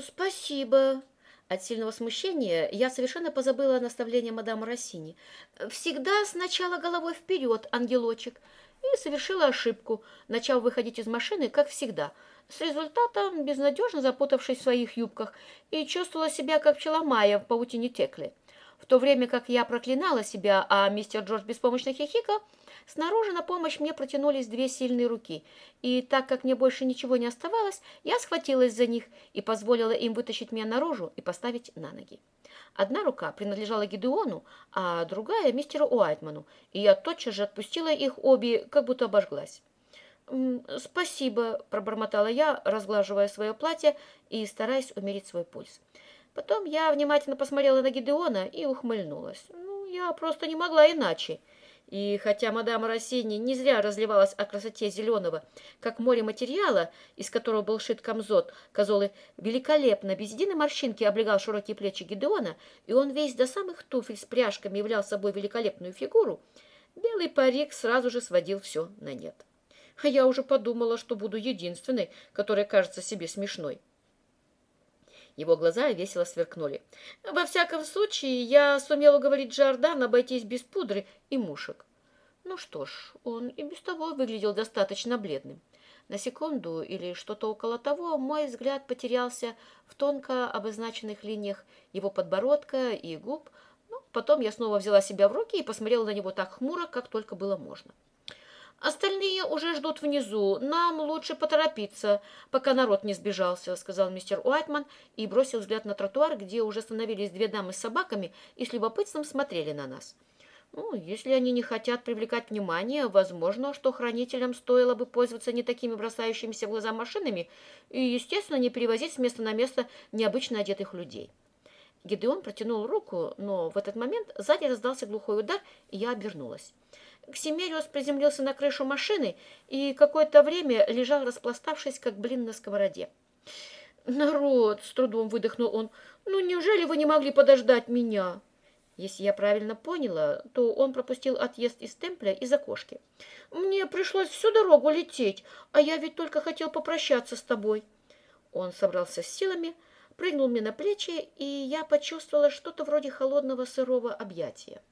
Спасибо. От сильного смущения я совершенно позабыла наставление мадам Россини. Всегда сначала головой вперед, ангелочек. И совершила ошибку, начав выходить из машины, как всегда, с результатом безнадежно запутавшись в своих юбках и чувствовала себя, как пчела Майя в паутине текли. В то время как я проклинала себя, а мистер Джордж беспомощно хихикал, снаружи на помощь мне протянулись две сильные руки, и так как мне больше ничего не оставалось, я схватилась за них и позволила им вытащить меня наружу и поставить на ноги. Одна рука принадлежала Гидеону, а другая — мистеру Уайтману, и я тотчас же отпустила их обе, как будто обожглась. «Спасибо», — пробормотала я, разглаживая свое платье и стараясь умерить свой пульс. Потом я внимательно посмотрела на Гидеона и ухмыльнулась. Ну, я просто не могла иначе. И хотя мадам Рассини не зря разливалась о красоте зеленого, как море материала, из которого был шит камзот, Козолы великолепно, без единой морщинки облегал широкие плечи Гидеона, и он весь до самых туфель с пряжками являл собой великолепную фигуру, белый парик сразу же сводил все на нет. А я уже подумала, что буду единственной, которая кажется себе смешной. Его глаза весело сверкнули. «Во всяком случае, я сумел уговорить Джордан обойтись без пудры и мушек». Ну что ж, он и без того выглядел достаточно бледным. На секунду или что-то около того мой взгляд потерялся в тонко обозначенных линиях его подбородка и губ, но потом я снова взяла себя в руки и посмотрела на него так хмуро, как только было можно. «Остальные уже ждут внизу. Нам лучше поторопиться, пока народ не сбежался», — сказал мистер Уайтман и бросил взгляд на тротуар, где уже становились две дамы с собаками и с любопытством смотрели на нас. Ну, если они не хотят привлекать внимание, возможно, что хранителям стоило бы пользоваться не такими бросающимися в глаза машинами и, естественно, не перевозить с места на место необычно одетых людей. Гидеон протянул руку, но в этот момент сзади раздался глухой удар, и я обернулась. Ксимериус приземлился на крышу машины и какое-то время лежал, распластавшись, как блин на сковороде. «Народ!» — с трудом выдохнул он. «Ну, неужели вы не могли подождать меня?» Если я правильно поняла, то он пропустил отъезд из темпля из окошки. «Мне пришлось всю дорогу лететь, а я ведь только хотел попрощаться с тобой». Он собрался с силами, прыгнул мне на плечи, и я почувствовала что-то вроде холодного сырого объятия.